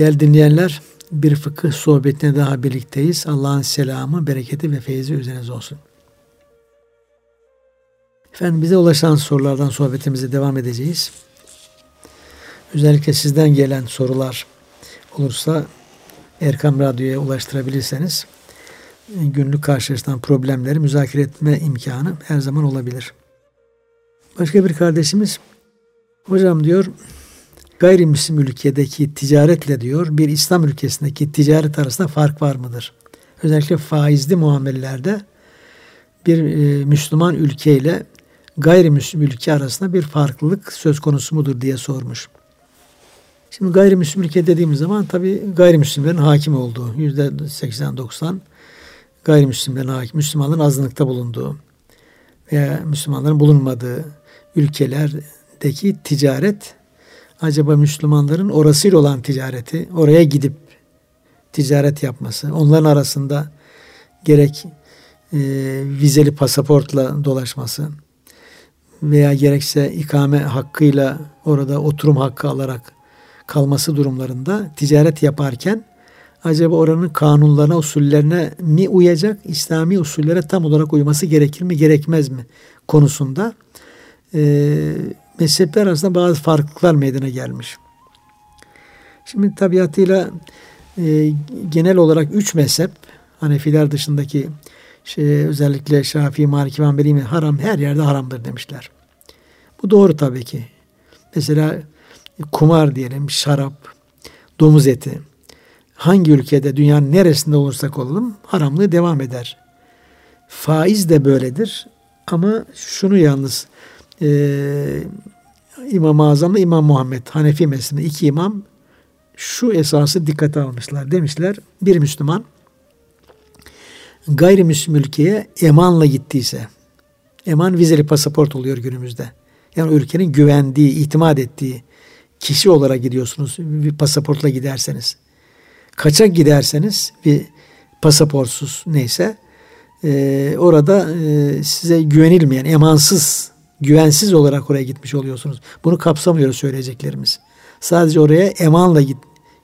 Değerli dinleyenler, bir fıkıh sohbetine daha birlikteyiz. Allah'ın selamı, bereketi ve feyzi üzerinize olsun. Efendim bize ulaşan sorulardan sohbetimize devam edeceğiz. Özellikle sizden gelen sorular olursa Erkam Radyo'ya ulaştırabilirseniz günlük karşılaşılan problemleri müzakere etme imkanı her zaman olabilir. Başka bir kardeşimiz hocam diyor gayrimüslim ülkedeki ticaretle diyor bir İslam ülkesindeki ticaret arasında fark var mıdır? Özellikle faizli muamelelerde bir e, Müslüman ülkeyle gayrimüslim ülke arasında bir farklılık söz konusu mudur diye sormuş. Şimdi gayrimüslim ülke dediğimiz zaman tabi gayrimüslimlerin hakim olduğu yüzde 80-90 gayrimüslimlerin hakim, Müslümanların azınlıkta bulunduğu veya Müslümanların bulunmadığı ülkelerdeki ticaret acaba Müslümanların orasıyla olan ticareti oraya gidip ticaret yapması onların arasında gerek e, vizeli pasaportla dolaşması veya gerekse ikame hakkıyla orada oturum hakkı alarak kalması durumlarında ticaret yaparken acaba oranın kanunlarına, usullerine mi uyacak, İslami usullere tam olarak uyması gerekir mi, gerekmez mi konusunda e, mezhepler arasında bazı farklılıklar meydana gelmiş. Şimdi tabiatıyla e, genel olarak üç mezhep, Hanefiler dışındaki şey, özellikle Şafii, Maliki, Hanbeli haram her yerde haramdır demişler. Bu doğru tabii ki. Mesela kumar diyelim, şarap, domuz eti. Hangi ülkede, dünyanın neresinde olursak olalım haramlığı devam eder. Faiz de böyledir. Ama şunu yalnız e, İmam-ı Azam'la İmam Muhammed Hanefi mezhebinde iki imam şu esası dikkate almışlar. Demişler bir Müslüman gayrimüslim ülkeye emanla gittiyse eman vizeli pasaport oluyor günümüzde. Yani ülkenin güvendiği, itimat ettiği kişi olarak gidiyorsunuz bir pasaportla giderseniz. Kaçak giderseniz bir pasaportsuz neyse e, orada e, size güvenilmeyen, emansız, güvensiz olarak oraya gitmiş oluyorsunuz. Bunu kapsamıyor söyleyeceklerimiz. Sadece oraya emanla git,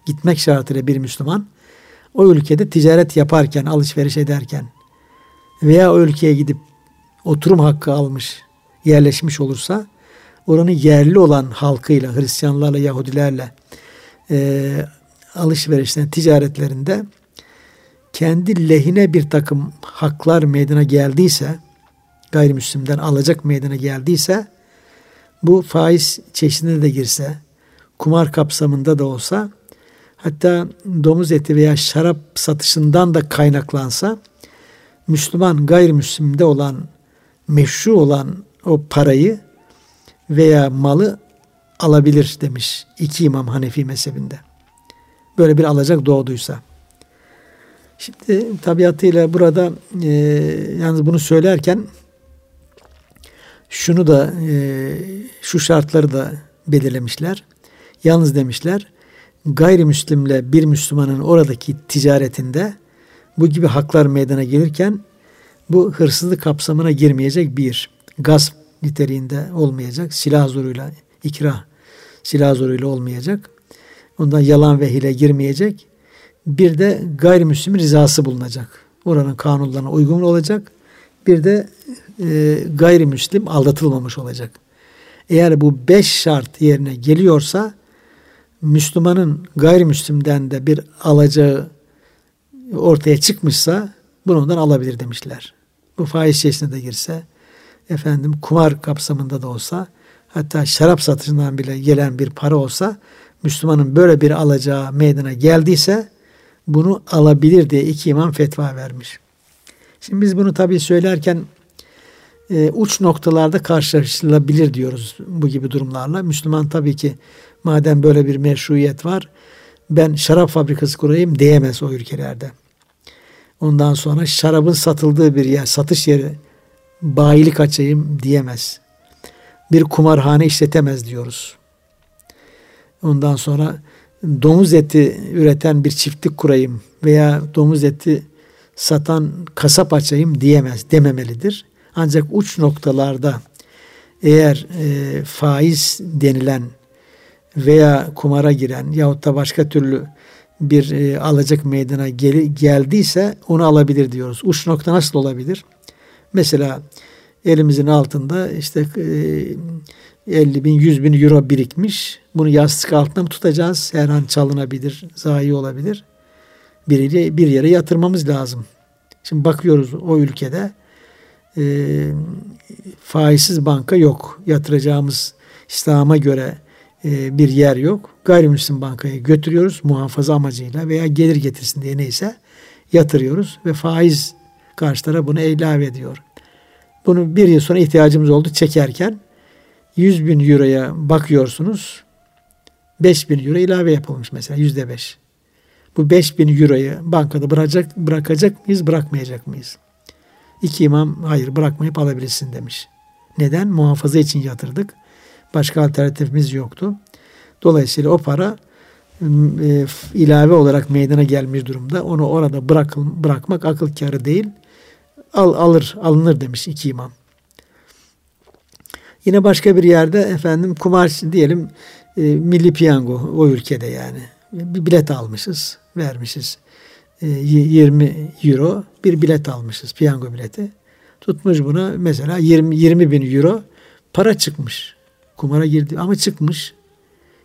gitmek şartıyla bir Müslüman o ülkede ticaret yaparken, alışveriş ederken veya o ülkeye gidip oturum hakkı almış, yerleşmiş olursa oranın yerli olan halkıyla, Hristiyanlarla, Yahudilerle e, alışverişlerinde, ticaretlerinde kendi lehine bir takım haklar meydana geldiyse, gayrimüslimden alacak meydana geldiyse, bu faiz çeşidine de girse, kumar kapsamında da olsa, hatta domuz eti veya şarap satışından da kaynaklansa, Müslüman gayrimüslimde olan, meşru olan o parayı veya malı alabilir demiş iki imam Hanefi mezhebinde. Böyle bir alacak doğduysa. Şimdi tabiatıyla burada e, yalnız bunu söylerken şunu da e, şu şartları da belirlemişler. Yalnız demişler gayrimüslimle bir Müslümanın oradaki ticaretinde bu gibi haklar meydana gelirken bu hırsızlık kapsamına girmeyecek bir gasp niteliğinde olmayacak. Silah zoruyla, ikrah silah zoruyla olmayacak. Ondan yalan ve hile girmeyecek. Bir de gayrimüslim rızası bulunacak. Oranın kanunlarına uygun olacak. Bir de e, gayrimüslim aldatılmamış olacak. Eğer bu beş şart yerine geliyorsa Müslümanın gayrimüslimden de bir alacağı ortaya çıkmışsa bunu ondan alabilir demişler. Bu faiz içerisine de girse efendim kumar kapsamında da olsa hatta şarap satışından bile gelen bir para olsa Müslümanın böyle bir alacağı meydana geldiyse bunu alabilir diye iki imam fetva vermiş. Şimdi biz bunu tabii söylerken e, uç noktalarda karşılaşılabilir diyoruz bu gibi durumlarla. Müslüman tabii ki madem böyle bir meşruiyet var ben şarap fabrikası kurayım diyemez o ülkelerde. Ondan sonra şarabın satıldığı bir yer, satış yeri bayilik açayım diyemez. Bir kumarhane işletemez diyoruz. Ondan sonra domuz eti üreten bir çiftlik kurayım veya domuz eti satan kasap açayım diyemez, dememelidir. Ancak uç noktalarda eğer e, faiz denilen veya kumara giren yahut da başka türlü bir e, alacak meydana gel, geldiyse onu alabilir diyoruz. Uç nokta nasıl olabilir? Mesela elimizin altında işte e, 50 bin 100 bin euro birikmiş. Bunu yastık altına mı tutacağız? Her an çalınabilir, zayi olabilir. Bir, bir yere yatırmamız lazım. Şimdi bakıyoruz o ülkede e, faizsiz banka yok. Yatıracağımız İslam'a göre e, bir yer yok. Gayrimüslim bankaya götürüyoruz muhafaza amacıyla veya gelir getirsin diye neyse yatırıyoruz ve faiz karşı bunu ilave ediyor. Bunu bir yıl sonra ihtiyacımız oldu çekerken 100 bin euroya bakıyorsunuz 5 bin euro ilave yapılmış mesela yüzde beş. Bu 5 bin euroyu bankada bırakacak, bırakacak mıyız bırakmayacak mıyız? İki imam hayır bırakmayıp alabilirsin demiş. Neden? Muhafaza için yatırdık. Başka alternatifimiz yoktu. Dolayısıyla o para e, ilave olarak meydana gelmiş durumda. Onu orada bırakıl, bırakmak akıl kârı değil. Al, alır, alınır demiş iki imam. Yine başka bir yerde efendim kumar diyelim e, milli piyango o ülkede yani. Bir bilet almışız, vermişiz. E, 20 euro bir bilet almışız, piyango bileti. Tutmuş buna mesela 20, 20 bin euro para çıkmış. Kumara girdi ama çıkmış.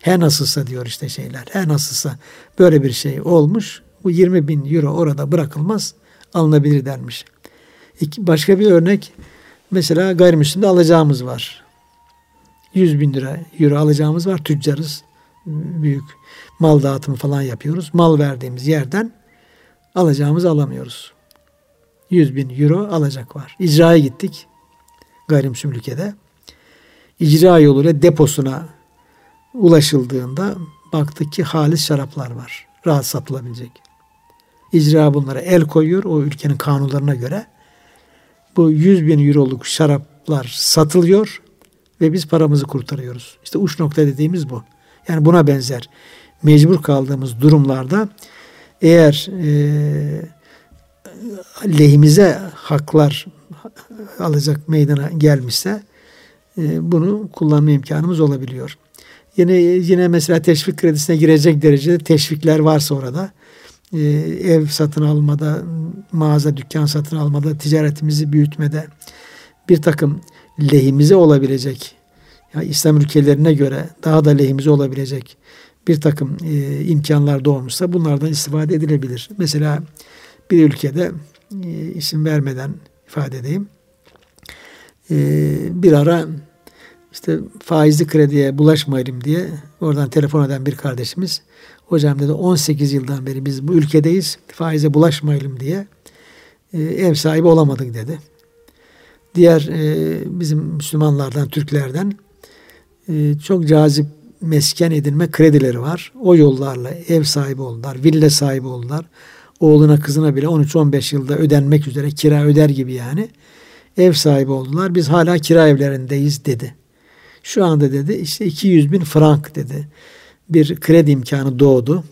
Her nasılsa diyor işte şeyler. Her nasılsa böyle bir şey olmuş. Bu 20 bin euro orada bırakılmaz alınabilir denmiş. İki, başka bir örnek mesela gayrimüslimde alacağımız var. 100 bin lira euro alacağımız var. Tüccarız. Büyük mal dağıtımı falan yapıyoruz. Mal verdiğimiz yerden alacağımızı alamıyoruz. 100 bin euro alacak var. İcraya gittik. Gayrimüslim ülkede icra yoluyla deposuna ulaşıldığında baktık ki halis şaraplar var. Rahat satılabilecek. İcra bunlara el koyuyor o ülkenin kanunlarına göre. Bu 100 bin euroluk şaraplar satılıyor ve biz paramızı kurtarıyoruz. İşte uç nokta dediğimiz bu. Yani buna benzer mecbur kaldığımız durumlarda eğer e, lehimize haklar alacak meydana gelmişse e, bunu kullanma imkanımız olabiliyor. Yine yine mesela teşvik kredisine girecek derecede teşvikler varsa orada e, ev satın almada, mağaza, dükkan satın almada, ticaretimizi büyütmede bir takım lehimize olabilecek, ya İslam ülkelerine göre daha da lehimize olabilecek bir takım e, imkanlar doğmuşsa bunlardan istifade edilebilir. Mesela bir ülkede e, isim vermeden ifade edeyim. Ee, bir ara işte faizli krediye bulaşmayalım diye oradan telefon eden bir kardeşimiz hocam dedi 18 yıldan beri biz bu ülkedeyiz faize bulaşmayalım diye e, ev sahibi olamadık dedi. Diğer e, bizim Müslümanlardan, Türklerden e, çok cazip mesken edinme kredileri var. O yollarla ev sahibi oldular, villa sahibi oldular. Oğluna kızına bile 13-15 yılda ödenmek üzere kira öder gibi yani ev sahibi oldular. Biz hala kira evlerindeyiz dedi. Şu anda dedi işte 200 bin frank dedi. Bir kredi imkanı doğdu.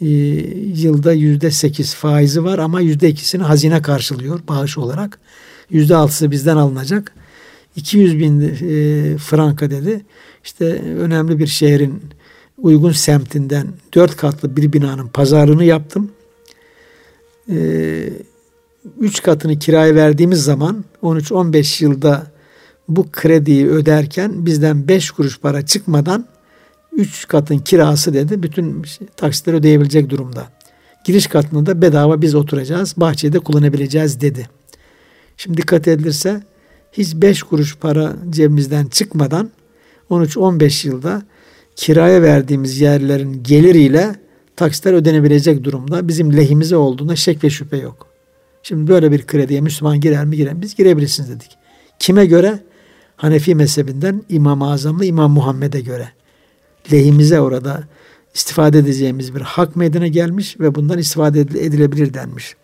Ee, yılda yüzde sekiz faizi var ama yüzde ikisini hazine karşılıyor bağış olarak. Yüzde altısı bizden alınacak. 200 bin e, franka dedi. İşte önemli bir şehrin uygun semtinden dört katlı bir binanın pazarını yaptım. Ee, 3 katını kiraya verdiğimiz zaman 13-15 yılda bu krediyi öderken bizden 5 kuruş para çıkmadan 3 katın kirası dedi bütün taksitleri ödeyebilecek durumda. Giriş katında da bedava biz oturacağız, bahçede kullanabileceğiz dedi. Şimdi dikkat edilirse hiç 5 kuruş para cebimizden çıkmadan 13-15 yılda kiraya verdiğimiz yerlerin geliriyle taksitler ödenebilecek durumda bizim lehimize olduğunda şek ve şüphe yok. Şimdi böyle bir krediye Müslüman girer mi girer Biz girebilirsiniz dedik. Kime göre? Hanefi mezhebinden İmam-ı Azam'la İmam Muhammed'e göre. Lehimize orada istifade edeceğimiz bir hak meydana gelmiş ve bundan istifade edilebilir denmiş.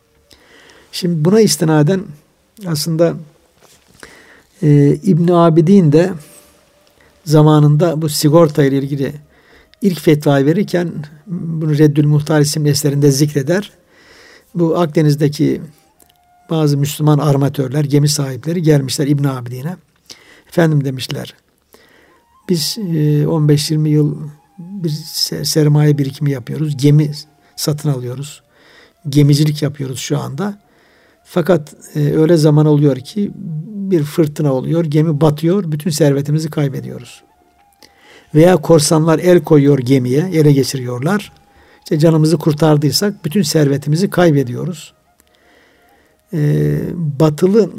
Şimdi buna istinaden aslında e, İbn Abidin de zamanında bu sigorta ile ilgili ilk fetvayı verirken bunu Reddül Muhtar isimli eserinde zikreder. Bu Akdeniz'deki bazı Müslüman armatörler, gemi sahipleri gelmişler İbn Abidin'e. Efendim demişler. Biz 15-20 e, yıl bir sermaye birikimi yapıyoruz. Gemi satın alıyoruz. Gemicilik yapıyoruz şu anda. Fakat e, öyle zaman oluyor ki bir fırtına oluyor, gemi batıyor, bütün servetimizi kaybediyoruz. Veya korsanlar el koyuyor gemiye, ele geçiriyorlar. İşte canımızı kurtardıysak bütün servetimizi kaybediyoruz. Ee, batılı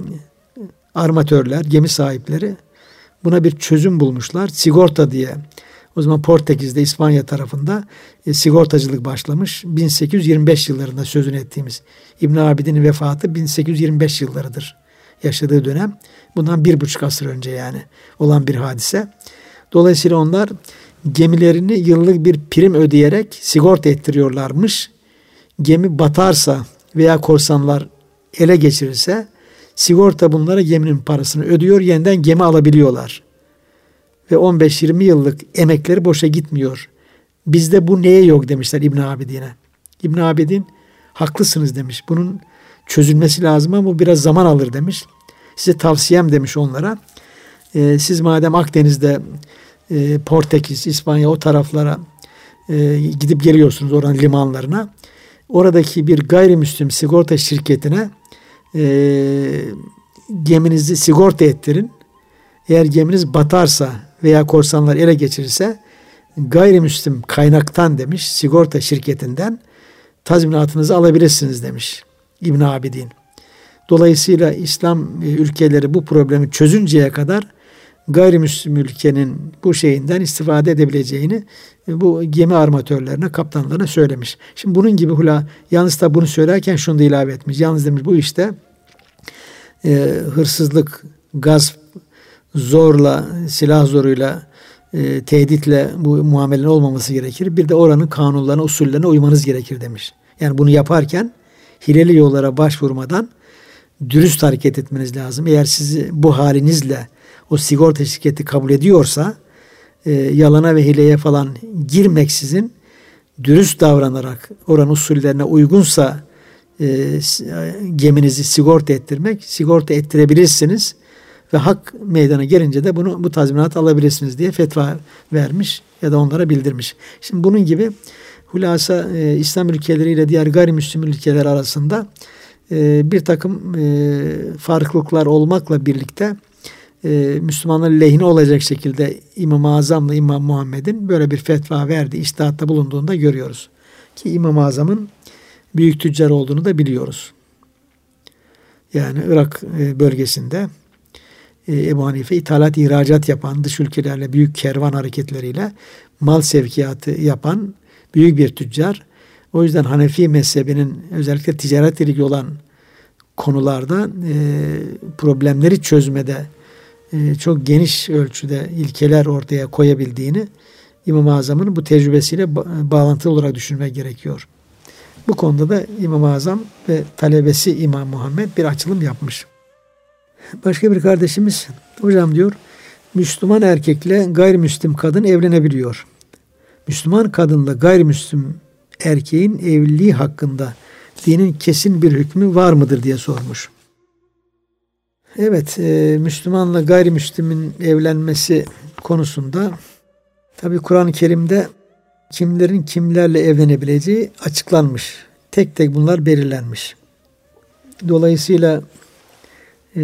armatörler, gemi sahipleri buna bir çözüm bulmuşlar. Sigorta diye. O zaman Portekiz'de, İspanya tarafında e, sigortacılık başlamış. 1825 yıllarında sözünü ettiğimiz İbn Abidin'in vefatı 1825 yıllarıdır yaşadığı dönem. Bundan bir buçuk asır önce yani olan bir hadise. Dolayısıyla onlar gemilerini yıllık bir prim ödeyerek sigorta ettiriyorlarmış. Gemi batarsa veya korsanlar ele geçirirse sigorta bunlara geminin parasını ödüyor, yeniden gemi alabiliyorlar. Ve 15-20 yıllık emekleri boşa gitmiyor. Bizde bu neye yok demişler İbn Abidin'e. İbn Abidin haklısınız demiş. Bunun çözülmesi lazım ama bu biraz zaman alır demiş. Size tavsiyem demiş onlara. E, siz madem Akdeniz'de e, Portekiz, İspanya o taraflara e, gidip geliyorsunuz oranın limanlarına. Oradaki bir gayrimüslim sigorta şirketine e, geminizi sigorta ettirin. Eğer geminiz batarsa veya korsanlar ele geçirirse gayrimüslim kaynaktan demiş sigorta şirketinden tazminatınızı alabilirsiniz demiş İbn Abidin. Dolayısıyla İslam e, ülkeleri bu problemi çözünceye kadar gayrimüslim ülkenin bu şeyinden istifade edebileceğini e, bu gemi armatörlerine, kaptanlarına söylemiş. Şimdi bunun gibi hula yalnız da bunu söylerken şunu da ilave etmiş. Yalnız demiş bu işte e, hırsızlık, gasp, zorla, silah zoruyla, e, tehditle bu muamelenin olmaması gerekir. Bir de oranın kanunlarına, usullerine uymanız gerekir demiş. Yani bunu yaparken hileli yollara başvurmadan dürüst hareket etmeniz lazım. Eğer sizi bu halinizle o sigorta şirketi kabul ediyorsa e, yalana ve hileye falan girmeksizin dürüst davranarak oran usullerine uygunsa e, geminizi sigorta ettirmek, sigorta ettirebilirsiniz ve hak meydana gelince de bunu bu tazminat alabilirsiniz diye fetva vermiş ya da onlara bildirmiş. Şimdi bunun gibi hulasa e, İslam ülkeleriyle diğer gayrimüslim ülkeler arasında e, bir takım e, farklılıklar olmakla birlikte e, Müslümanların lehine olacak şekilde İmam-ı Azam'la İmam Muhammed'in böyle bir fetva verdi, iştihatta bulunduğunda görüyoruz. Ki İmam-ı Azam'ın büyük tüccar olduğunu da biliyoruz. Yani Irak e, bölgesinde e, Ebu Hanife ithalat ihracat yapan, dış ülkelerle büyük kervan hareketleriyle mal sevkiyatı yapan büyük bir tüccar. O yüzden Hanefi mezhebinin özellikle ticaret ilgili olan konularda e, problemleri çözmede e, çok geniş ölçüde ilkeler ortaya koyabildiğini İmam-ı Azam'ın bu tecrübesiyle bağlantılı olarak düşünmek gerekiyor. Bu konuda da İmam-ı Azam ve talebesi İmam Muhammed bir açılım yapmış. Başka bir kardeşimiz hocam diyor Müslüman erkekle gayrimüslim kadın evlenebiliyor. Müslüman kadınla gayrimüslim erkeğin evliliği hakkında dinin kesin bir hükmü var mıdır diye sormuş. Evet, e, Müslümanla gayrimüslimin evlenmesi konusunda tabi Kur'an-ı Kerim'de kimlerin kimlerle evlenebileceği açıklanmış. Tek tek bunlar belirlenmiş. Dolayısıyla e,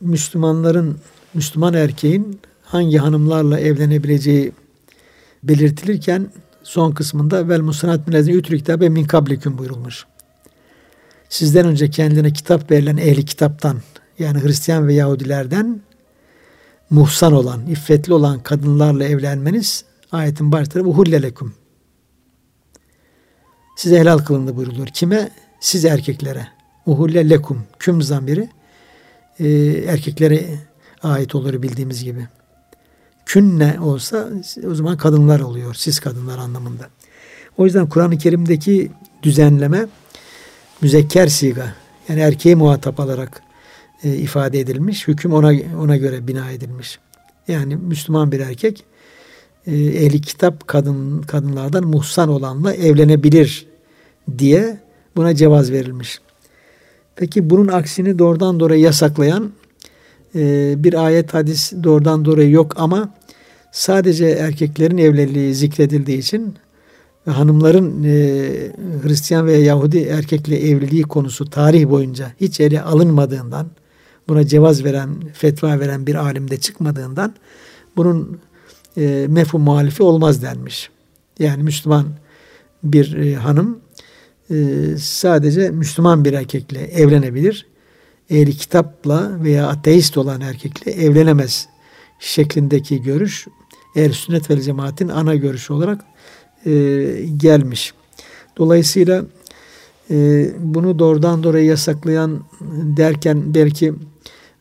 Müslümanların, Müslüman erkeğin hangi hanımlarla evlenebileceği belirtilirken son kısmında vel musanat minezine ütrükte ve min kabliküm buyurulmuş. Sizden önce kendine kitap verilen ehli kitaptan yani Hristiyan ve Yahudilerden muhsan olan, iffetli olan kadınlarla evlenmeniz ayetin başları bu hullelekum. Size helal kılındı buyuruluyor. Kime? Siz erkeklere. Uhulle lekum. Küm zamiri e, erkeklere ait olur bildiğimiz gibi. Künne olsa o zaman kadınlar oluyor. Siz kadınlar anlamında. O yüzden Kur'an-ı Kerim'deki düzenleme müzekker siga yani erkeği muhatap alarak e, ifade edilmiş. Hüküm ona ona göre bina edilmiş. Yani Müslüman bir erkek e, ehli kitap kadın kadınlardan muhsan olanla evlenebilir diye buna cevaz verilmiş. Peki bunun aksini doğrudan doğruya yasaklayan e, bir ayet hadis doğrudan doğruya yok ama sadece erkeklerin evliliği zikredildiği için ve hanımların e, Hristiyan veya Yahudi erkekle evliliği konusu tarih boyunca hiç ele alınmadığından buna cevaz veren, fetva veren bir alimde çıkmadığından bunun e, mefhum muhalifi olmaz denmiş. Yani Müslüman bir e, hanım sadece Müslüman bir erkekle evlenebilir. Ehli kitapla veya ateist olan erkekle evlenemez şeklindeki görüş ehl sünnet ve cemaatin ana görüşü olarak e, gelmiş. Dolayısıyla e, bunu doğrudan doğruya yasaklayan derken belki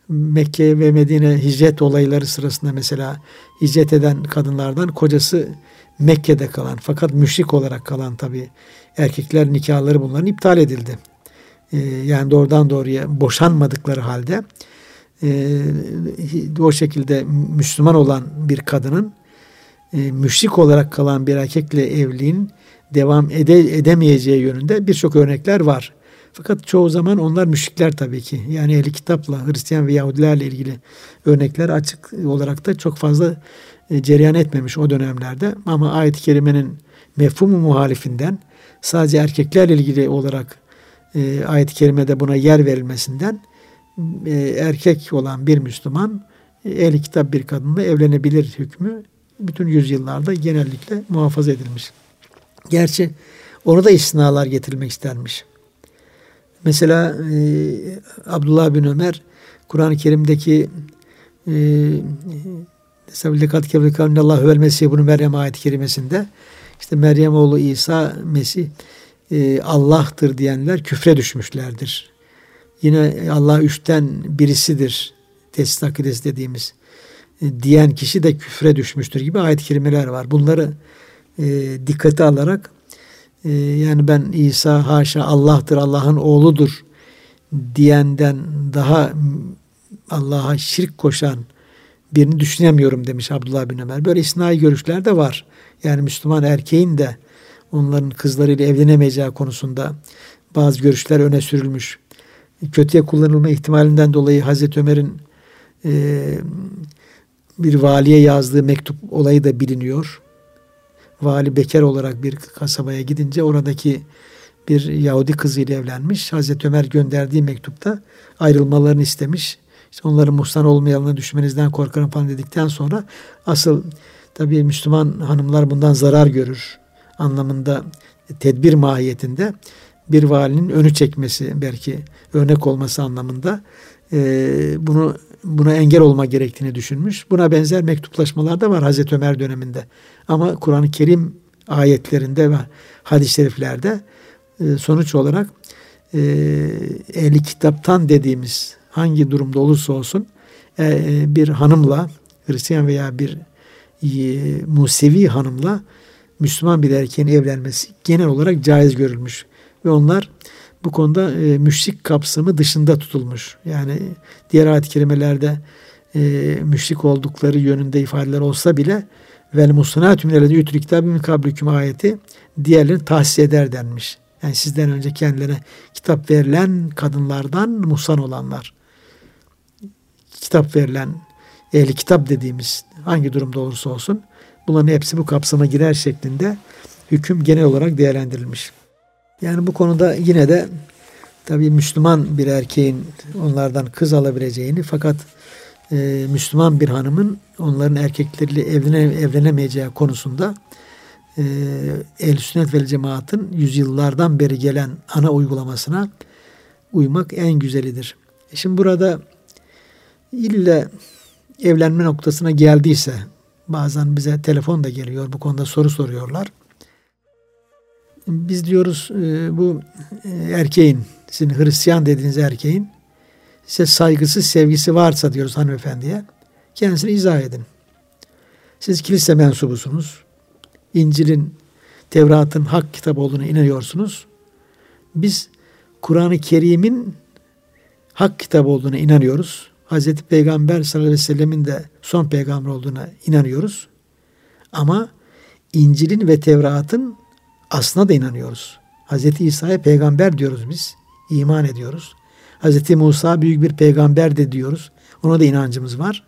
Mekke ve Medine hicret olayları sırasında mesela hicret eden kadınlardan kocası Mekke'de kalan fakat müşrik olarak kalan tabi erkekler nikahları bunların iptal edildi. Ee, yani doğrudan doğruya boşanmadıkları halde e, o şekilde Müslüman olan bir kadının e, müşrik olarak kalan bir erkekle evliliğin devam ede, edemeyeceği yönünde birçok örnekler var. Fakat çoğu zaman onlar müşrikler tabii ki. Yani ehli kitapla Hristiyan ve Yahudilerle ilgili örnekler açık olarak da çok fazla e, cereyan etmemiş o dönemlerde. Ama ayet-i kerimenin mefhumu muhalifinden sadece erkeklerle ilgili olarak e, ayet-i kerimede buna yer verilmesinden e, erkek olan bir Müslüman e, ehli kitap bir kadınla evlenebilir hükmü bütün yüzyıllarda genellikle muhafaza edilmiş. Gerçi orada istisnalar getirilmek istenmiş. Mesela e, Abdullah bin Ömer Kur'an-ı Kerim'deki e, Lekat kevlikavnallahu vel mesih bunu Meryem ayet-i kerimesinde işte Meryem oğlu İsa Mesih e, Allah'tır diyenler küfre düşmüşlerdir. Yine Allah üçten birisidir. Tesis akidesi dediğimiz e, diyen kişi de küfre düşmüştür gibi ayet-i kerimeler var. Bunları e, dikkate alarak e, yani ben İsa haşa Allah'tır, Allah'ın oğludur diyenden daha Allah'a şirk koşan birini düşünemiyorum demiş Abdullah bin Ömer. Böyle isnai görüşler de var. Yani Müslüman erkeğin de onların kızlarıyla evlenemeyeceği konusunda bazı görüşler öne sürülmüş. Kötüye kullanılma ihtimalinden dolayı Hazreti Ömer'in e, bir valiye yazdığı mektup olayı da biliniyor. Vali bekar olarak bir kasabaya gidince oradaki bir Yahudi kızıyla evlenmiş. Hazreti Ömer gönderdiği mektupta ayrılmalarını istemiş. İşte onların muhsan olmayanına düşmenizden korkarım falan dedikten sonra asıl tabii Müslüman hanımlar bundan zarar görür anlamında tedbir mahiyetinde bir valinin önü çekmesi belki örnek olması anlamında e, bunu buna engel olma gerektiğini düşünmüş. Buna benzer mektuplaşmalar da var Hazreti Ömer döneminde. Ama Kur'an-ı Kerim ayetlerinde ve hadis-i şeriflerde e, sonuç olarak e, ehli kitaptan dediğimiz hangi durumda olursa olsun e, bir hanımla Hristiyan veya bir Musevi hanımla Müslüman bir erkeğin evlenmesi genel olarak caiz görülmüş. Ve onlar bu konuda e, müşrik kapsamı dışında tutulmuş. Yani diğer ayet-i e, müşrik oldukları yönünde ifadeler olsa bile vel musanatü minellezî ütül kitâbı min kablikum ayeti diğerlerini tahsis eder denmiş. Yani sizden önce kendilerine kitap verilen kadınlardan musan olanlar. Kitap verilen ehli kitap dediğimiz hangi durumda olursa olsun bunların hepsi bu kapsama girer şeklinde hüküm genel olarak değerlendirilmiş. Yani bu konuda yine de tabii Müslüman bir erkeğin onlardan kız alabileceğini fakat e, Müslüman bir hanımın onların erkekleriyle evlene, evlenemeyeceği konusunda e, el sünnet vel cemaatin yüzyıllardan beri gelen ana uygulamasına uymak en güzelidir. E şimdi burada ille evlenme noktasına geldiyse bazen bize telefon da geliyor bu konuda soru soruyorlar. Biz diyoruz e, bu e, erkeğin, sizin Hristiyan dediğiniz erkeğin size saygısı, sevgisi varsa diyoruz hanımefendiye. Kendisini izah edin. Siz kilise mensubusunuz. İncil'in, Tevrat'ın hak kitabı olduğunu inanıyorsunuz. Biz Kur'an-ı Kerim'in hak kitabı olduğuna inanıyoruz. Hazreti Peygamber sallallahu aleyhi ve sellemin de son peygamber olduğuna inanıyoruz. Ama İncil'in ve Tevrat'ın aslına da inanıyoruz. Hz. İsa'ya peygamber diyoruz biz. İman ediyoruz. Hz. Musa büyük bir peygamber de diyoruz. Ona da inancımız var.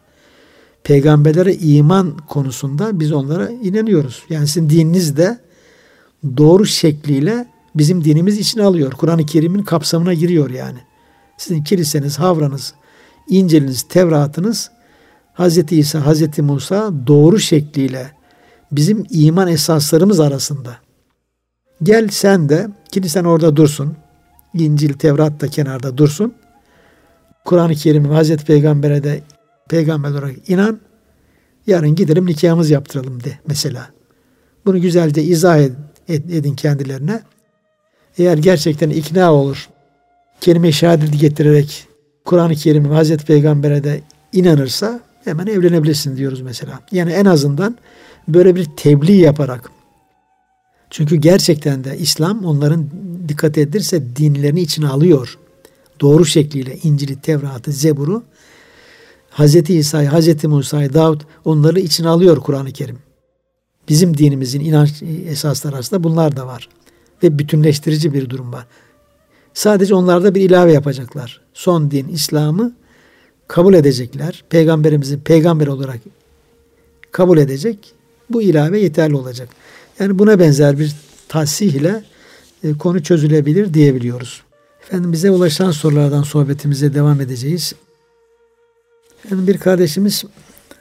peygamberlere iman konusunda biz onlara inanıyoruz. Yani sizin dininiz de doğru şekliyle bizim dinimiz içine alıyor. Kur'an-ı Kerim'in kapsamına giriyor yani. Sizin kiliseniz, havranız, İncil'iniz, Tevrat'ınız Hz. İsa, Hz. Musa doğru şekliyle bizim iman esaslarımız arasında. Gel sen de kilisen orada dursun. İncil, Tevrat da kenarda dursun. Kur'an-ı Kerim Hazreti Peygamber'e de peygamber olarak inan. Yarın gidelim nikahımız yaptıralım de mesela. Bunu güzelce izah ed, edin kendilerine. Eğer gerçekten ikna olur, kelime-i şehadeti getirerek Kur'an-ı Kerim Hazreti Peygamber'e de inanırsa hemen evlenebilirsin diyoruz mesela. Yani en azından böyle bir tebliğ yaparak. Çünkü gerçekten de İslam onların dikkat edilirse dinlerini içine alıyor. Doğru şekliyle İncil'i, Tevrat'ı, Zebur'u Hz. İsa'yı, Hz. Musa'yı, Davud onları içine alıyor Kur'an-ı Kerim. Bizim dinimizin inanç esasları arasında bunlar da var. Ve bütünleştirici bir durum var. Sadece onlarda bir ilave yapacaklar. Son din İslam'ı kabul edecekler. Peygamberimizi peygamber olarak kabul edecek. Bu ilave yeterli olacak. Yani buna benzer bir tahsih ile e, konu çözülebilir diyebiliyoruz. Efendim bize ulaşan sorulardan sohbetimize devam edeceğiz. Yani bir kardeşimiz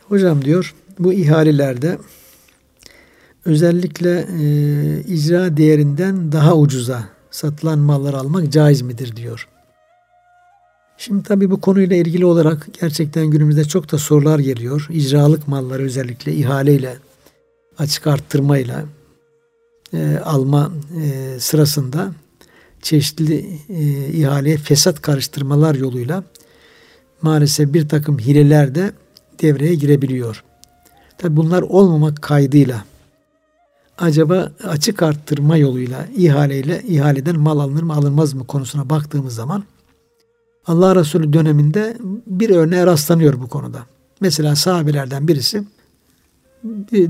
hocam diyor bu ihalelerde özellikle e, icra değerinden daha ucuza satılan mallar almak caiz midir diyor. Şimdi tabi bu konuyla ilgili olarak gerçekten günümüzde çok da sorular geliyor. İcralık malları özellikle ihaleyle, açık arttırmayla e, alma e, sırasında çeşitli e, ihaleye fesat karıştırmalar yoluyla maalesef bir takım hileler de devreye girebiliyor. Tabi bunlar olmamak kaydıyla acaba açık arttırma yoluyla ihaleyle ihaleden mal alınır mı alınmaz mı konusuna baktığımız zaman Allah Resulü döneminde bir örneğe rastlanıyor bu konuda. Mesela sahabelerden birisi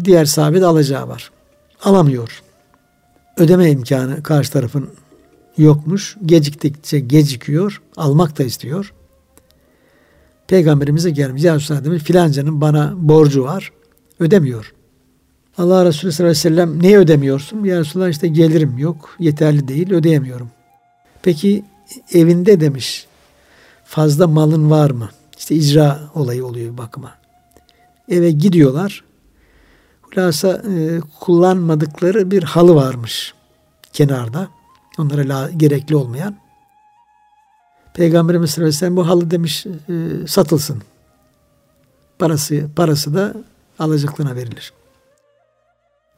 diğer sahabe de alacağı var. Alamıyor. Ödeme imkanı karşı tarafın yokmuş. Geciktikçe gecikiyor. Almak da istiyor. Peygamberimize gelmiş. Ya Resulallah demiş filancanın bana borcu var. Ödemiyor. Allah Resulü sallallahu aleyhi ve sellem neyi ödemiyorsun? Ya Resulallah işte gelirim yok. Yeterli değil ödeyemiyorum. Peki evinde demiş fazla malın var mı? İşte icra olayı oluyor bakıma. Eve gidiyorlar. Hulasa e, kullanmadıkları bir halı varmış kenarda. Onlara la, gerekli olmayan. Peygamberimiz sallallahu aleyhi ve sellem bu halı demiş e, satılsın. Parası parası da alacaklarına verilir.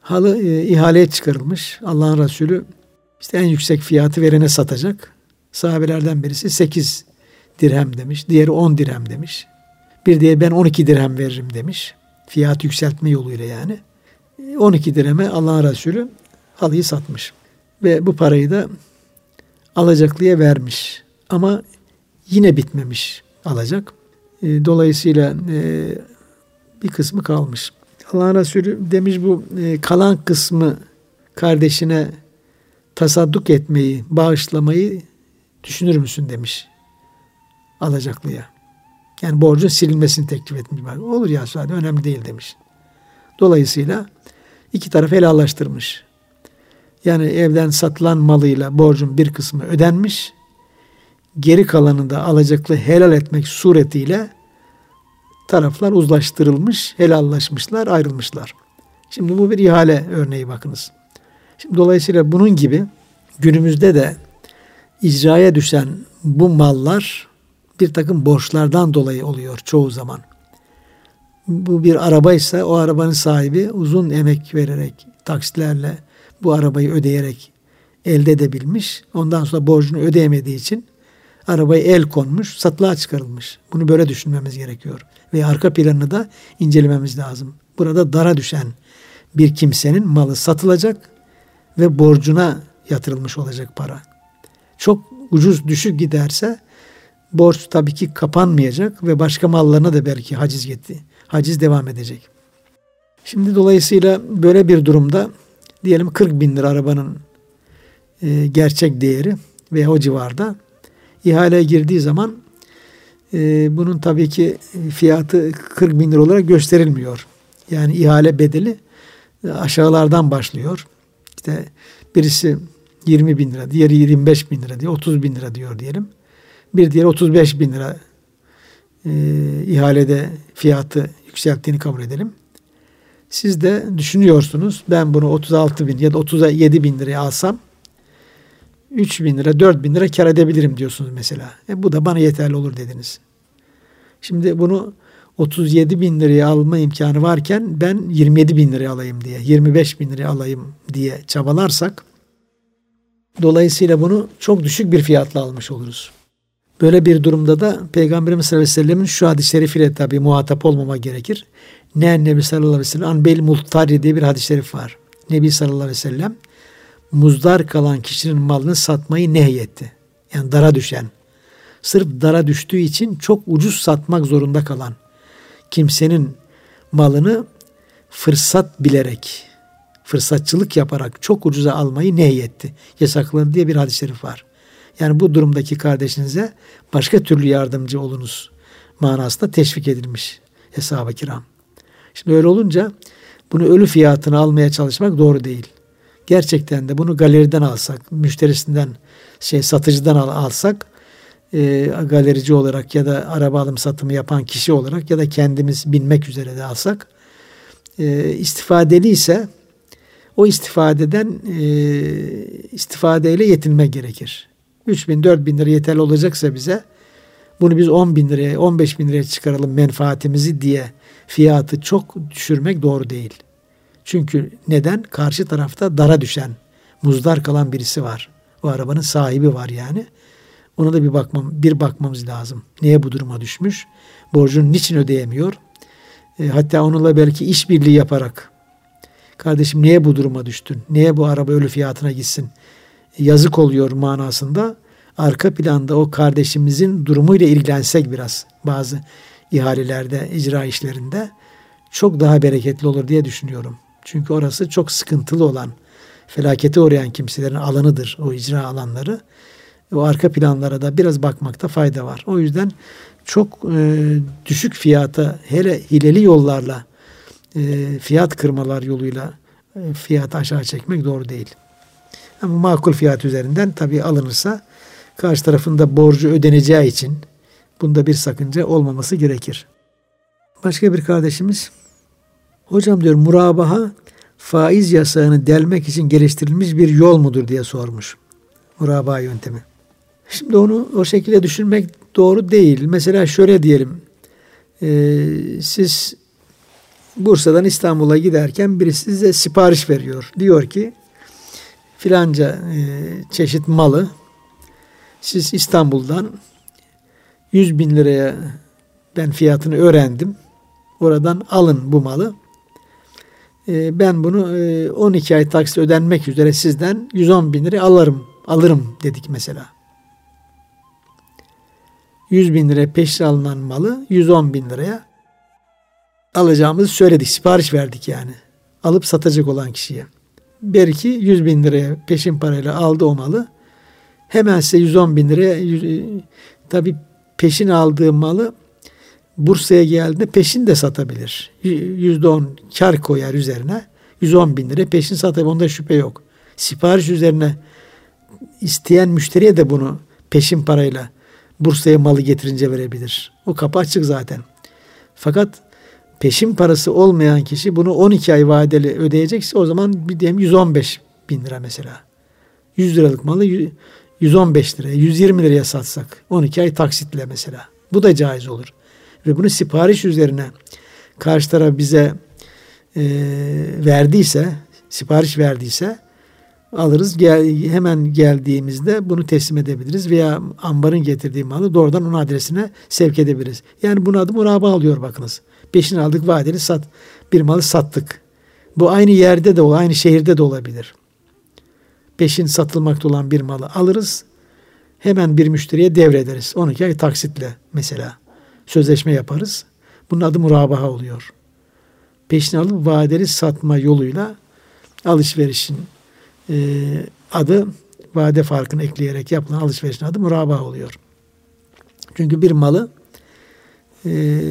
Halı e, ihaleye çıkarılmış. Allah'ın Resulü işte en yüksek fiyatı verene satacak. Sahabelerden birisi 8 dirhem demiş. Diğeri 10 dirhem demiş. Bir diye ben 12 dirhem veririm demiş. Fiyat yükseltme yoluyla yani. 12 dirheme Allah'ın Resulü halıyı satmış. Ve bu parayı da alacaklıya vermiş. Ama yine bitmemiş alacak. E, dolayısıyla e, bir kısmı kalmış. Allah Resulü demiş bu e, kalan kısmı kardeşine tasadduk etmeyi, bağışlamayı düşünür müsün demiş alacaklıya. Yani borcun silinmesini teklif etmiş. Olur ya sadece önemli değil demiş. Dolayısıyla iki taraf helallaştırmış. Yani evden satılan malıyla borcun bir kısmı ödenmiş. Geri kalanını da alacaklı helal etmek suretiyle taraflar uzlaştırılmış, helallaşmışlar, ayrılmışlar. Şimdi bu bir ihale örneği bakınız. Şimdi dolayısıyla bunun gibi günümüzde de icraya düşen bu mallar bir takım borçlardan dolayı oluyor çoğu zaman. Bu bir arabaysa o arabanın sahibi uzun emek vererek, taksitlerle bu arabayı ödeyerek elde edebilmiş. Ondan sonra borcunu ödeyemediği için arabayı el konmuş, satılığa çıkarılmış. Bunu böyle düşünmemiz gerekiyor. Ve arka planını da incelememiz lazım. Burada dara düşen bir kimsenin malı satılacak ve borcuna yatırılmış olacak para. Çok ucuz düşük giderse borç tabii ki kapanmayacak ve başka mallarına da belki haciz gitti. Haciz devam edecek. Şimdi dolayısıyla böyle bir durumda diyelim 40 bin lira arabanın e, gerçek değeri veya o civarda ihaleye girdiği zaman e, bunun tabii ki fiyatı 40 bin lira olarak gösterilmiyor. Yani ihale bedeli aşağılardan başlıyor. İşte birisi 20 bin lira, diğeri 25 bin lira diye 30 bin lira diyor diyelim. Bir diğeri 35 bin lira e, ihalede fiyatı yükselttiğini kabul edelim. Siz de düşünüyorsunuz ben bunu 36 bin ya da 37 bin liraya alsam 3 bin lira 4 bin lira kar edebilirim diyorsunuz mesela. E bu da bana yeterli olur dediniz. Şimdi bunu 37 bin liraya alma imkanı varken ben 27 bin liraya alayım diye 25 bin liraya alayım diye çabalarsak dolayısıyla bunu çok düşük bir fiyatla almış oluruz. Böyle bir durumda da Peygamberimiz sallallahu aleyhi ve sellemin şu hadis-i şerifiyle tabi muhatap olmama gerekir. Ne Nebi sallallahu aleyhi ve sellem an bel muhtari diye bir hadis-i şerif var. Nebi sallallahu aleyhi ve sellem muzdar kalan kişinin malını satmayı nehyetti. Yani dara düşen. Sırf dara düştüğü için çok ucuz satmak zorunda kalan kimsenin malını fırsat bilerek, fırsatçılık yaparak çok ucuza almayı nehyetti. Yasakladı diye bir hadis-i şerif var. Yani bu durumdaki kardeşinize başka türlü yardımcı olunuz manasında teşvik edilmiş hesab-ı kiram. Şimdi öyle olunca bunu ölü fiyatını almaya çalışmak doğru değil. Gerçekten de bunu galeriden alsak, müşterisinden, şey satıcıdan al, alsak, e, galerici olarak ya da araba alım satımı yapan kişi olarak ya da kendimiz binmek üzere de alsak, e, istifadeli ise o istifadeden e, istifadeyle yetinmek gerekir. 3 bin, 4 bin lira yeterli olacaksa bize bunu biz 10 bin liraya, 15 bin liraya çıkaralım menfaatimizi diye fiyatı çok düşürmek doğru değil. Çünkü neden? Karşı tarafta dara düşen, muzdar kalan birisi var. O arabanın sahibi var yani. Ona da bir bakmam, bir bakmamız lazım. Niye bu duruma düşmüş? Borcunu niçin ödeyemiyor? E, hatta onunla belki işbirliği yaparak kardeşim niye bu duruma düştün? Niye bu araba ölü fiyatına gitsin? yazık oluyor manasında arka planda o kardeşimizin durumuyla ilgilensek biraz bazı ihalelerde, icra işlerinde çok daha bereketli olur diye düşünüyorum. Çünkü orası çok sıkıntılı olan, felakete uğrayan kimselerin alanıdır o icra alanları. O arka planlara da biraz bakmakta fayda var. O yüzden çok e, düşük fiyata hele hileli yollarla e, fiyat kırmalar yoluyla e, fiyatı aşağı çekmek doğru değil. Ama makul fiyat üzerinden tabii alınırsa karşı tarafında borcu ödeneceği için bunda bir sakınca olmaması gerekir. Başka bir kardeşimiz hocam diyor murabaha faiz yasağını delmek için geliştirilmiş bir yol mudur diye sormuş. Murabaha yöntemi. Şimdi onu o şekilde düşünmek doğru değil. Mesela şöyle diyelim. E, siz Bursa'dan İstanbul'a giderken birisi size sipariş veriyor. Diyor ki filanca e, çeşit malı siz İstanbul'dan 100 bin liraya ben fiyatını öğrendim. Oradan alın bu malı. E, ben bunu e, 12 ay taksit ödenmek üzere sizden 110 bin liraya alırım, alırım dedik mesela. 100 bin liraya peşin alınan malı 110 bin liraya alacağımızı söyledik. Sipariş verdik yani. Alıp satacak olan kişiye belki 100 bin liraya peşin parayla aldı o malı. Hemen size 110 bin liraya tabi peşin aldığı malı Bursa'ya geldiğinde peşin de satabilir. %10 kar koyar üzerine. 110 bin lira peşin satabilir. Onda şüphe yok. Sipariş üzerine isteyen müşteriye de bunu peşin parayla Bursa'ya malı getirince verebilir. O kapı açık zaten. Fakat peşin parası olmayan kişi bunu 12 ay vadeli ödeyecekse o zaman bir diyelim 115 bin lira mesela. 100 liralık malı 115 liraya, 120 liraya satsak 12 ay taksitle mesela. Bu da caiz olur. Ve bunu sipariş üzerine karşı taraf bize e, verdiyse, sipariş verdiyse alırız. Gel, hemen geldiğimizde bunu teslim edebiliriz veya ambarın getirdiği malı doğrudan onun adresine sevk edebiliriz. Yani bunun adı muraba alıyor bakınız. Peşin aldık vadeli sat. Bir malı sattık. Bu aynı yerde de o, aynı şehirde de olabilir. Peşin satılmakta olan bir malı alırız. Hemen bir müşteriye devrederiz. 12 ay taksitle mesela sözleşme yaparız. Bunun adı murabaha oluyor. Peşin alıp vadeli satma yoluyla alışverişin e, adı vade farkını ekleyerek yapılan alışverişin adı murabaha oluyor. Çünkü bir malı e,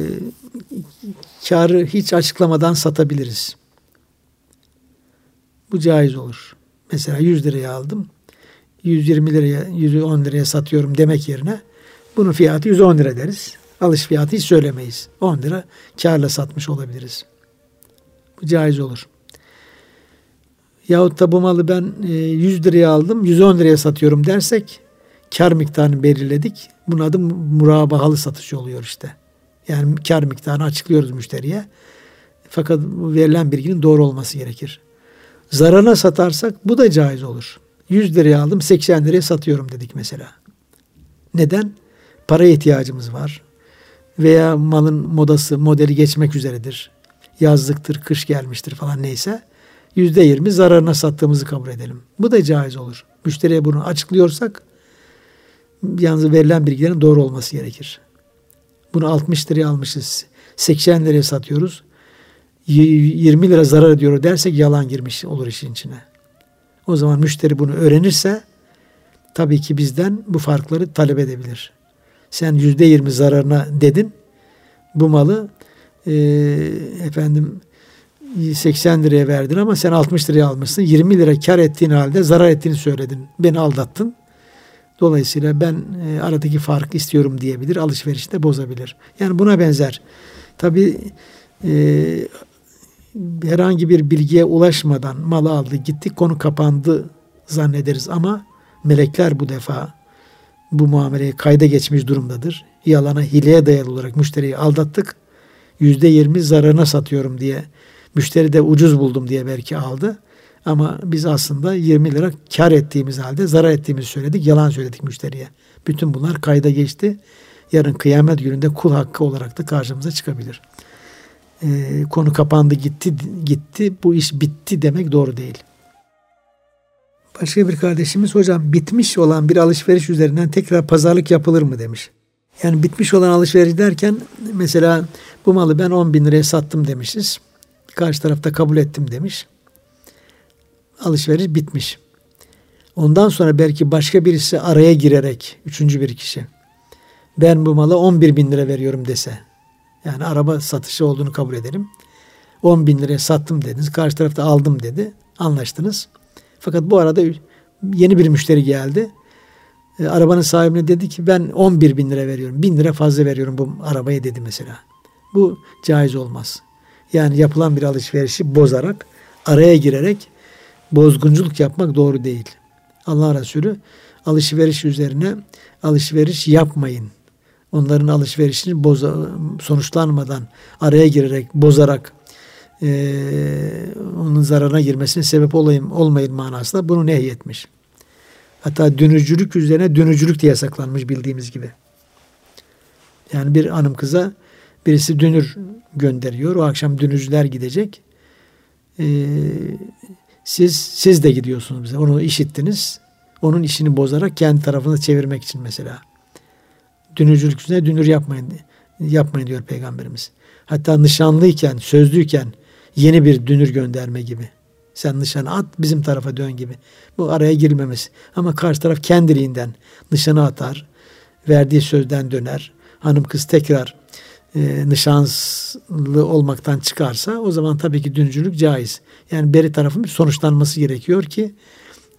karı hiç açıklamadan satabiliriz. Bu caiz olur. Mesela 100 liraya aldım. 120 liraya, 110 liraya satıyorum demek yerine bunun fiyatı 110 lira deriz. Alış fiyatı hiç söylemeyiz. 10 lira karla satmış olabiliriz. Bu caiz olur. Yahut da bu malı ben 100 e, liraya aldım, 110 liraya satıyorum dersek kar miktarını belirledik. Bunun adı murabahalı satış oluyor işte. Yani kar miktarını açıklıyoruz müşteriye. Fakat verilen bilginin doğru olması gerekir. Zararına satarsak bu da caiz olur. 100 liraya aldım 80 liraya satıyorum dedik mesela. Neden? Para ihtiyacımız var. Veya malın modası, modeli geçmek üzeredir. Yazlıktır, kış gelmiştir falan neyse. Yüzde yirmi zararına sattığımızı kabul edelim. Bu da caiz olur. Müşteriye bunu açıklıyorsak yalnız verilen bilgilerin doğru olması gerekir. Bunu 60 liraya almışız. 80 liraya satıyoruz. 20 lira zarar ediyor dersek yalan girmiş olur işin içine. O zaman müşteri bunu öğrenirse tabii ki bizden bu farkları talep edebilir. Sen yüzde yirmi zararına dedin. Bu malı e, efendim 80 liraya verdin ama sen 60 liraya almışsın. 20 lira kar ettiğin halde zarar ettiğini söyledin. Beni aldattın. Dolayısıyla ben e, aradaki fark istiyorum diyebilir. Alışverişte bozabilir. Yani buna benzer. Tabi e, herhangi bir bilgiye ulaşmadan malı aldı gitti konu kapandı zannederiz ama melekler bu defa bu muameleyi kayda geçmiş durumdadır. Yalana hileye dayalı olarak müşteriyi aldattık. Yüzde yirmi zararına satıyorum diye müşteri de ucuz buldum diye belki aldı. Ama biz aslında 20 lira kar ettiğimiz halde zarar ettiğimizi söyledik. Yalan söyledik müşteriye. Bütün bunlar kayda geçti. Yarın kıyamet gününde kul hakkı olarak da karşımıza çıkabilir. Ee, konu kapandı gitti gitti bu iş bitti demek doğru değil. Başka bir kardeşimiz hocam bitmiş olan bir alışveriş üzerinden tekrar pazarlık yapılır mı demiş. Yani bitmiş olan alışveriş derken mesela bu malı ben 10 bin liraya sattım demişiz. Karşı tarafta kabul ettim demiş. Alışveriş bitmiş. Ondan sonra belki başka birisi araya girerek, üçüncü bir kişi, ben bu malı 11 bin lira veriyorum dese, yani araba satışı olduğunu kabul edelim. 10 bin liraya sattım dediniz, karşı tarafta aldım dedi, anlaştınız. Fakat bu arada yeni bir müşteri geldi. E, arabanın sahibine dedi ki ben 11 bin lira veriyorum. Bin lira fazla veriyorum bu arabaya dedi mesela. Bu caiz olmaz. Yani yapılan bir alışverişi bozarak, araya girerek bozgunculuk yapmak doğru değil. Allah Resulü alışveriş üzerine alışveriş yapmayın. Onların alışverişini boza, sonuçlanmadan araya girerek, bozarak e, onun zararına girmesine sebep olayım, olmayın manasında bunu nehyetmiş. Hatta dönücülük üzerine dönücülük de yasaklanmış bildiğimiz gibi. Yani bir hanım kıza birisi dünür gönderiyor. O akşam dünürcüler gidecek. Ee, siz siz de gidiyorsunuz mesela. Onu işittiniz. Onun işini bozarak kendi tarafına çevirmek için mesela. Dünürcülük üzerine dünür yapmayın. Yapmayın diyor Peygamberimiz. Hatta nişanlıyken, sözlüyken yeni bir dünür gönderme gibi. Sen nişanı at bizim tarafa dön gibi. Bu araya girmemesi. Ama karşı taraf kendiliğinden nişanı atar. Verdiği sözden döner. Hanım kız tekrar e, nişanlı olmaktan çıkarsa o zaman tabii ki dünürcülük caiz. Yani beri tarafın sonuçlanması gerekiyor ki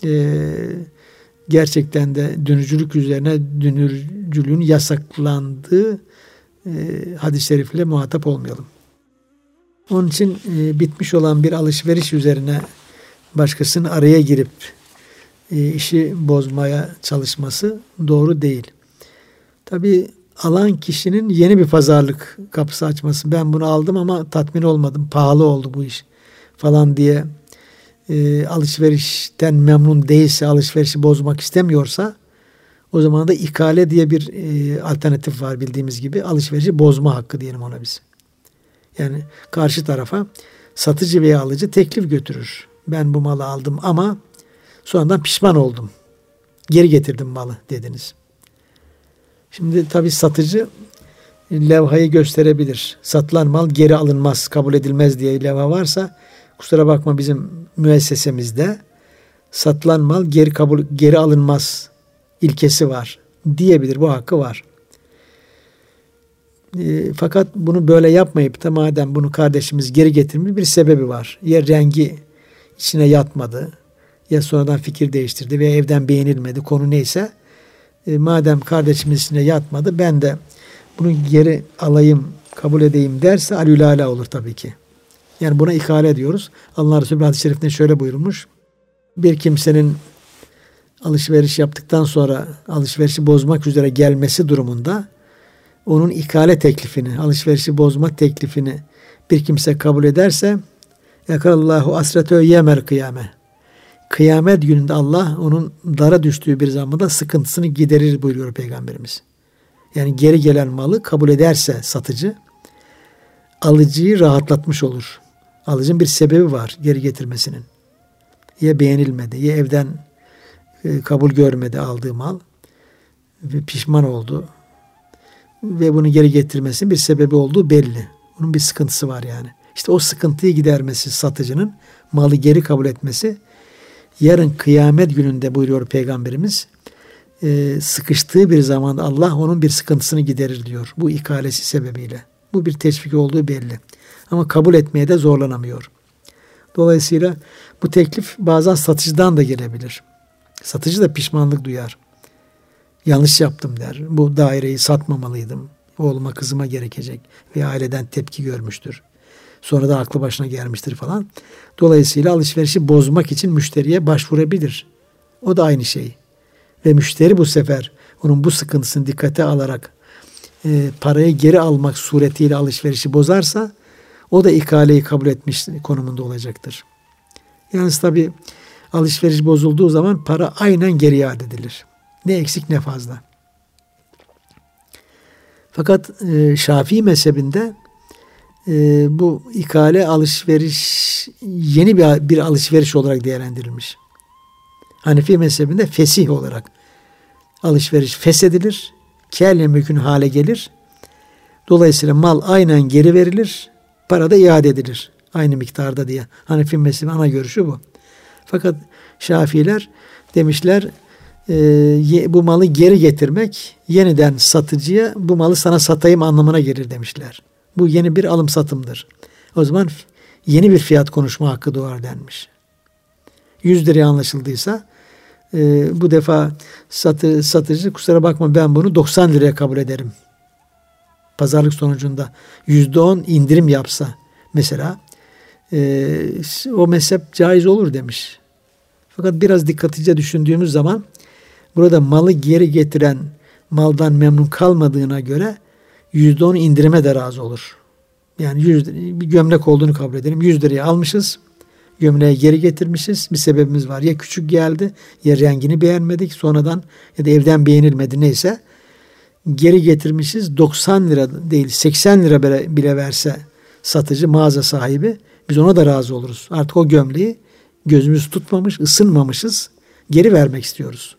e, gerçekten de dünürcülük üzerine dünürcülüğün yasaklandığı e, hadis-i şerifle muhatap olmayalım. Onun için e, bitmiş olan bir alışveriş üzerine başkasının araya girip e, işi bozmaya çalışması doğru değil. Tabi alan kişinin yeni bir pazarlık kapısı açması. Ben bunu aldım ama tatmin olmadım. Pahalı oldu bu iş falan diye e, alışverişten memnun değilse, alışverişi bozmak istemiyorsa o zaman da ikale diye bir e, alternatif var bildiğimiz gibi. Alışverişi bozma hakkı diyelim ona biz. Yani karşı tarafa satıcı veya alıcı teklif götürür. Ben bu malı aldım ama sonradan pişman oldum. Geri getirdim malı dediniz. Şimdi tabi satıcı levhayı gösterebilir. Satılan mal geri alınmaz, kabul edilmez diye levha varsa kusura bakma bizim müessesemizde satılan mal geri kabul geri alınmaz ilkesi var diyebilir. Bu hakkı var. E, fakat bunu böyle yapmayıp da madem bunu kardeşimiz geri getirmiş bir sebebi var. Ya rengi içine yatmadı ya sonradan fikir değiştirdi veya evden beğenilmedi konu neyse e, madem kardeşimiz içine yatmadı ben de bunu geri alayım kabul edeyim derse alülala olur tabii ki. Yani buna ikale ediyoruz. Allah Resulü hadis-i şöyle buyurmuş. Bir kimsenin alışveriş yaptıktan sonra alışverişi bozmak üzere gelmesi durumunda onun ikale teklifini, alışverişi bozma teklifini bir kimse kabul ederse yakarallahu asretö yemer kıyame. Kıyamet gününde Allah onun dara düştüğü bir zamanda sıkıntısını giderir buyuruyor Peygamberimiz. Yani geri gelen malı kabul ederse satıcı alıcıyı rahatlatmış olur. Alıcının bir sebebi var geri getirmesinin. Ya beğenilmedi ya evden e, kabul görmedi aldığı mal ve pişman oldu ve bunu geri getirmesinin bir sebebi olduğu belli. Bunun bir sıkıntısı var yani. İşte o sıkıntıyı gidermesi satıcının malı geri kabul etmesi yarın kıyamet gününde buyuruyor Peygamberimiz e, sıkıştığı bir zaman Allah onun bir sıkıntısını giderir diyor bu ikalesi sebebiyle. Bu bir teşvik olduğu belli. Ama kabul etmeye de zorlanamıyor. Dolayısıyla bu teklif bazen satıcıdan da gelebilir. Satıcı da pişmanlık duyar. Yanlış yaptım der. Bu daireyi satmamalıydım. Oğluma kızıma gerekecek. Ve aileden tepki görmüştür. Sonra da aklı başına gelmiştir falan. Dolayısıyla alışverişi bozmak için müşteriye başvurabilir. O da aynı şey. Ve müşteri bu sefer onun bu sıkıntısını dikkate alarak e, parayı geri almak suretiyle alışverişi bozarsa o da ikaleyi kabul etmiş konumunda olacaktır. Yalnız tabi alışveriş bozulduğu zaman para aynen geri iade edilir. Ne eksik ne fazla. Fakat e, Şafii mezhebinde e, bu ikale alışveriş yeni bir, bir alışveriş olarak değerlendirilmiş. Hanefi mezhebinde fesih olarak alışveriş feshedilir. Kelle mülkün hale gelir. Dolayısıyla mal aynen geri verilir. Para da iade edilir. Aynı miktarda diye. Hanefi mezhebi ana görüşü bu. Fakat Şafiiler demişler e, bu malı geri getirmek yeniden satıcıya bu malı sana satayım anlamına gelir demişler. Bu yeni bir alım satımdır. O zaman yeni bir fiyat konuşma hakkı doğar denmiş. 100 liraya anlaşıldıysa e, bu defa satı, satıcı kusura bakma ben bunu 90 liraya kabul ederim. Pazarlık sonucunda %10 indirim yapsa mesela e, o mezhep caiz olur demiş. Fakat biraz dikkatlice düşündüğümüz zaman burada malı geri getiren maldan memnun kalmadığına göre %10 indirime de razı olur. Yani 100, bir gömlek olduğunu kabul edelim. 100 liraya almışız. Gömleği geri getirmişiz. Bir sebebimiz var. Ya küçük geldi ya rengini beğenmedik. Sonradan ya da evden beğenilmedi neyse. Geri getirmişiz. 90 lira değil 80 lira bile verse satıcı mağaza sahibi biz ona da razı oluruz. Artık o gömleği gözümüz tutmamış, ısınmamışız. Geri vermek istiyoruz.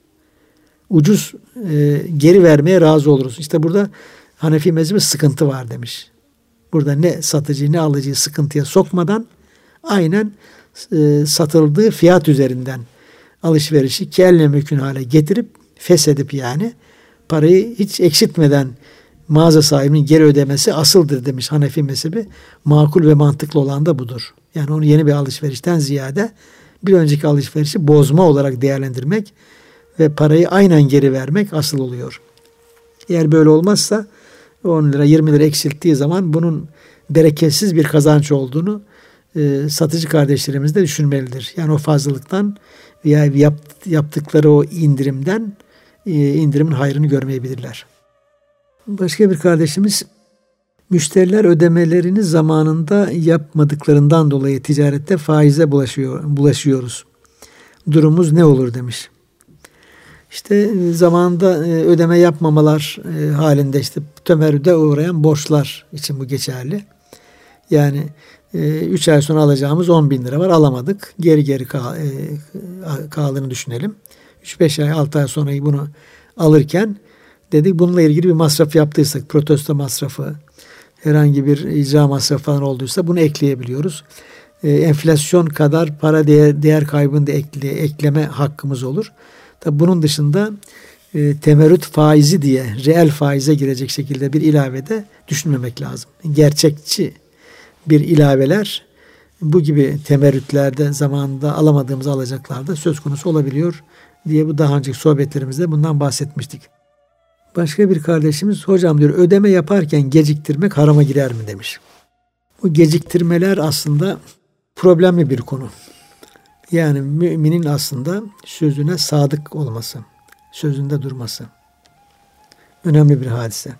Ucuz e, geri vermeye razı oluruz. İşte burada Hanefi mezhebi sıkıntı var demiş. Burada ne satıcıyı ne alıcıyı sıkıntıya sokmadan aynen e, satıldığı fiyat üzerinden alışverişi kelle mümkün hale getirip feshedip yani parayı hiç eksiltmeden mağaza sahibinin geri ödemesi asıldır demiş Hanefi mezhebi. Makul ve mantıklı olan da budur. Yani onu yeni bir alışverişten ziyade bir önceki alışverişi bozma olarak değerlendirmek ve parayı aynen geri vermek asıl oluyor. Eğer böyle olmazsa 10 lira 20 lira eksilttiği zaman bunun bereketsiz bir kazanç olduğunu e, satıcı kardeşlerimiz de düşünmelidir. Yani o fazlalıktan veya yap, yaptıkları o indirimden e, indirimin hayrını görmeyebilirler. Başka bir kardeşimiz müşteriler ödemelerini zamanında yapmadıklarından dolayı ticarette faize bulaşıyor, bulaşıyoruz. Durumumuz ne olur demiş. İşte e, zamanında e, ödeme yapmamalar e, halinde işte tömerrüde uğrayan borçlar için bu geçerli. Yani 3 ay sonra alacağımız 10 bin lira var alamadık. Geri geri kaldığını düşünelim. 3-5 ay 6 ay sonra bunu alırken dedik bununla ilgili bir masraf yaptıysak protesto masrafı herhangi bir icra masrafı falan olduysa bunu ekleyebiliyoruz. enflasyon kadar para değer, değer da ekle, ekleme hakkımız olur. Tabi bunun dışında e, temerrüt faizi diye reel faize girecek şekilde bir ilavede düşünmemek lazım. Gerçekçi bir ilaveler bu gibi temerrütlerde zamanında alamadığımız alacaklarda söz konusu olabiliyor diye bu daha önceki sohbetlerimizde bundan bahsetmiştik. Başka bir kardeşimiz hocam diyor ödeme yaparken geciktirmek harama girer mi demiş. Bu geciktirmeler aslında problemli bir konu. Yani müminin aslında sözüne sadık olması, sözünde durması önemli bir hadise.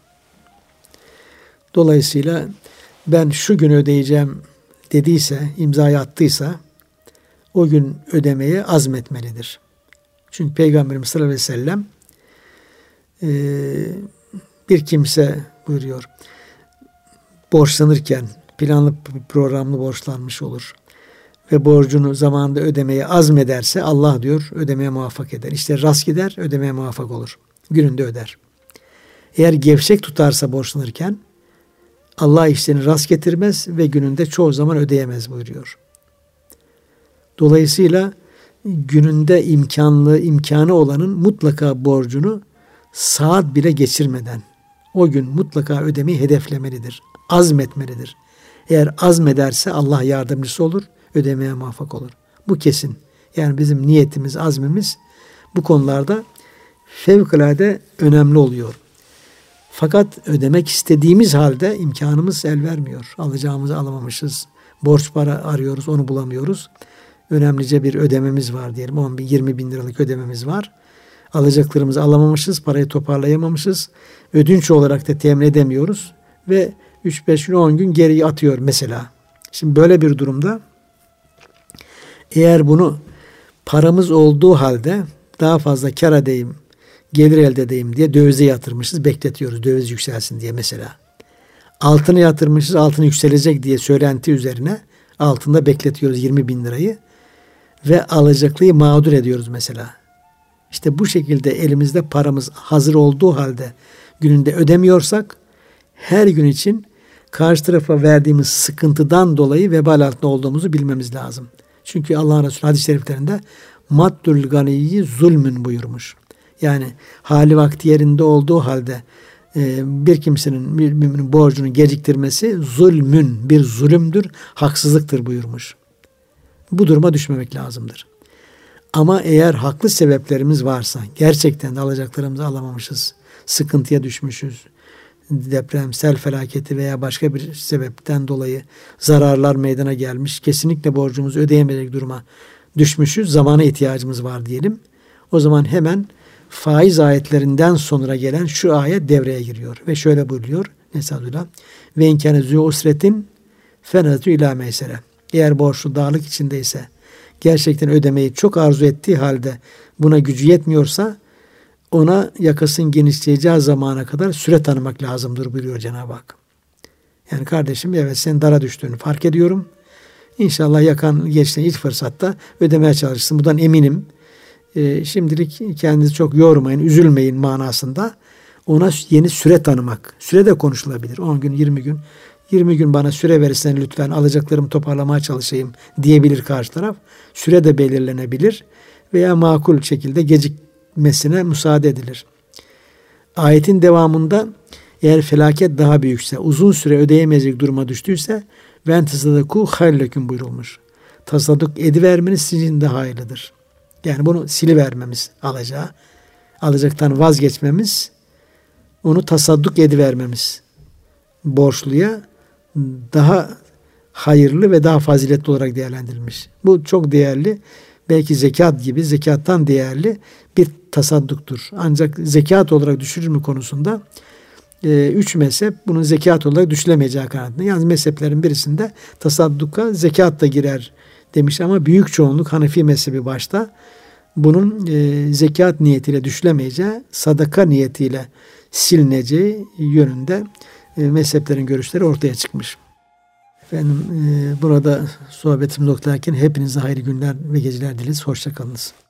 Dolayısıyla ben şu gün ödeyeceğim dediyse, imzayı attıysa o gün ödemeye azmetmelidir. Çünkü Peygamberimiz sallallahu aleyhi ve sellem e, bir kimse buyuruyor borçlanırken planlı programlı borçlanmış olur ve borcunu zamanında ödemeye azmederse Allah diyor ödemeye muvaffak eder. İşte rast gider ödemeye muvaffak olur. Gününde öder. Eğer gevşek tutarsa borçlanırken Allah işlerini rast getirmez ve gününde çoğu zaman ödeyemez buyuruyor. Dolayısıyla gününde imkanlı, imkanı olanın mutlaka borcunu saat bile geçirmeden o gün mutlaka ödemeyi hedeflemelidir. Azmetmelidir. Eğer azmederse Allah yardımcısı olur, ödemeye muvaffak olur. Bu kesin. Yani bizim niyetimiz, azmimiz bu konularda fevkalade önemli oluyor. Fakat ödemek istediğimiz halde imkanımız el vermiyor. Alacağımızı alamamışız. Borç para arıyoruz, onu bulamıyoruz. Önemlice bir ödememiz var diyelim. 10 bin, 20 bin liralık ödememiz var. Alacaklarımızı alamamışız, parayı toparlayamamışız. Ödünç olarak da temin edemiyoruz. Ve 3-5 gün, 10 gün geriye atıyor mesela. Şimdi böyle bir durumda eğer bunu paramız olduğu halde daha fazla kar edeyim, gelir elde edeyim diye dövize yatırmışız. Bekletiyoruz döviz yükselsin diye mesela. Altını yatırmışız altın yükselecek diye söylenti üzerine altında bekletiyoruz 20 bin lirayı ve alacaklıyı mağdur ediyoruz mesela. İşte bu şekilde elimizde paramız hazır olduğu halde gününde ödemiyorsak her gün için karşı tarafa verdiğimiz sıkıntıdan dolayı vebal altında olduğumuzu bilmemiz lazım. Çünkü Allah'ın Resulü hadis-i şeriflerinde maddül ganiyi zulmün buyurmuş. Yani hali vakti yerinde olduğu halde e, bir kimsenin bir müminin borcunu geciktirmesi zulmün bir zulümdür, haksızlıktır buyurmuş. Bu duruma düşmemek lazımdır. Ama eğer haklı sebeplerimiz varsa, gerçekten de alacaklarımızı alamamışız, sıkıntıya düşmüşüz, deprem, sel felaketi veya başka bir sebepten dolayı zararlar meydana gelmiş, kesinlikle borcumuzu ödeyemeyecek duruma düşmüşüz, zamana ihtiyacımız var diyelim. O zaman hemen faiz ayetlerinden sonra gelen şu ayet devreye giriyor. Ve şöyle buyuruyor. Nesadullah. Ve inkâne zü usretin fenatü ilâ meysere. Eğer borçlu dağlık içindeyse gerçekten ödemeyi çok arzu ettiği halde buna gücü yetmiyorsa ona yakasın genişleyeceği zamana kadar süre tanımak lazımdır buyuruyor Cenab-ı Hak. Yani kardeşim evet sen dara düştüğünü fark ediyorum. İnşallah yakan geçtiğin ilk fırsatta ödemeye çalışsın. Bundan eminim e, şimdilik kendinizi çok yormayın, üzülmeyin manasında ona yeni süre tanımak. Süre de konuşulabilir. 10 gün, 20 gün. 20 gün bana süre verirsen lütfen alacaklarımı toparlamaya çalışayım diyebilir karşı taraf. Süre de belirlenebilir veya makul şekilde gecikmesine müsaade edilir. Ayetin devamında eğer felaket daha büyükse, uzun süre ödeyemeyecek duruma düştüyse ve tasadaku hayrleküm buyurulmuş. Tasadduk edivermeniz sizin de hayırlıdır. Yani bunu silivermemiz alacağı. Alacaktan vazgeçmemiz onu tasadduk edivermemiz borçluya daha hayırlı ve daha faziletli olarak değerlendirilmiş. Bu çok değerli. Belki zekat gibi zekattan değerli bir tasadduktur. Ancak zekat olarak düşürür mü konusunda e, üç mezhep bunun zekat olarak düşülemeyeceği kanaatinde. Yalnız mezheplerin birisinde tasadduka zekat da girer demiş ama büyük çoğunluk Hanefi mezhebi başta bunun e, zekat niyetiyle düşülemeyeceği, sadaka niyetiyle silineceği yönünde e, mezheplerin görüşleri ortaya çıkmış. Efendim e, burada sohbetimiz noktalarken hepinize hayırlı günler ve geceler dileriz. Hoşçakalınız.